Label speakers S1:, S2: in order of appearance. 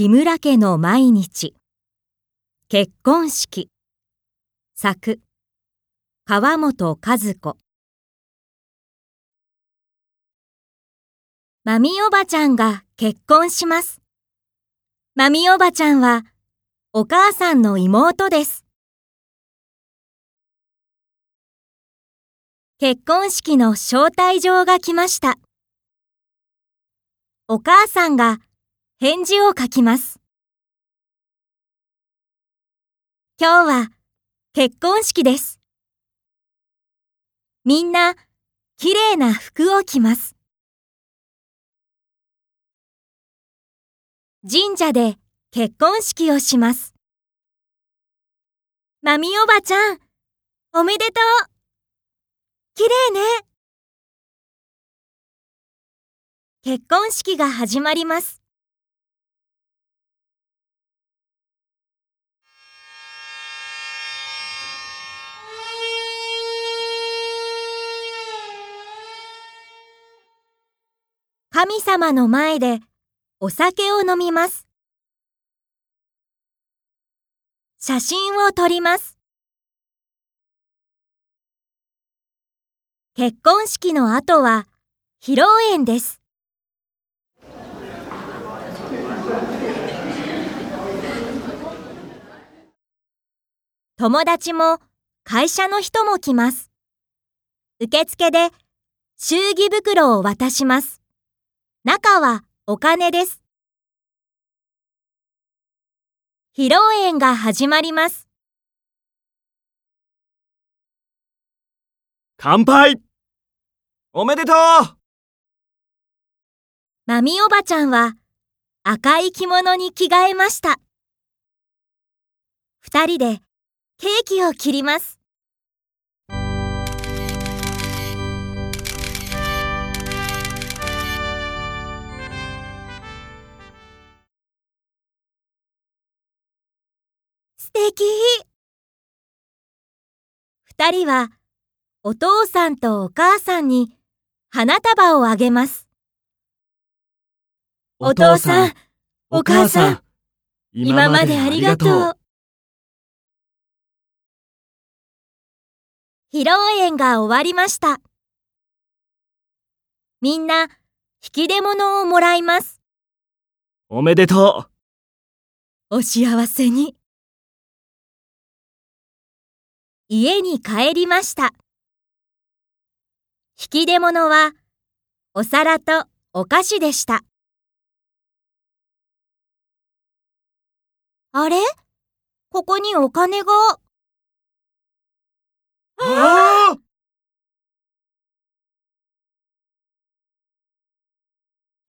S1: 木村家の毎日。結婚式。作。川本和子。マミおばちゃんが結婚します。マミおばちゃんはお母さんの妹です。結婚式の招待状が来ました。お母さんが返事を書きます。今日は結婚式です。みんな綺麗な服を着ます。神社で結婚式をします。マミおばちゃん、おめでとう綺麗ね結婚式が始まります。神様の前でお酒を飲みます。写真を撮ります。結婚式の後は披露宴です。友達も会社の人も来ます。受付で祝儀袋を渡します。中はお金です。披露宴が始まります。
S2: 乾杯おめでとう
S1: マミおばちゃんは赤い着物に着替えました。二人でケーキを切ります。素敵二人はお父さんとお母さんに花束をあげます。
S2: お父さん、お母さん、今までありがとう。
S1: 披露宴が終わりました。みんな、引き出物をもらいます。
S2: おめでと
S1: う。お幸せに。家に帰りました。引き出物はお皿とお菓子でした。あれ？ここにお金が。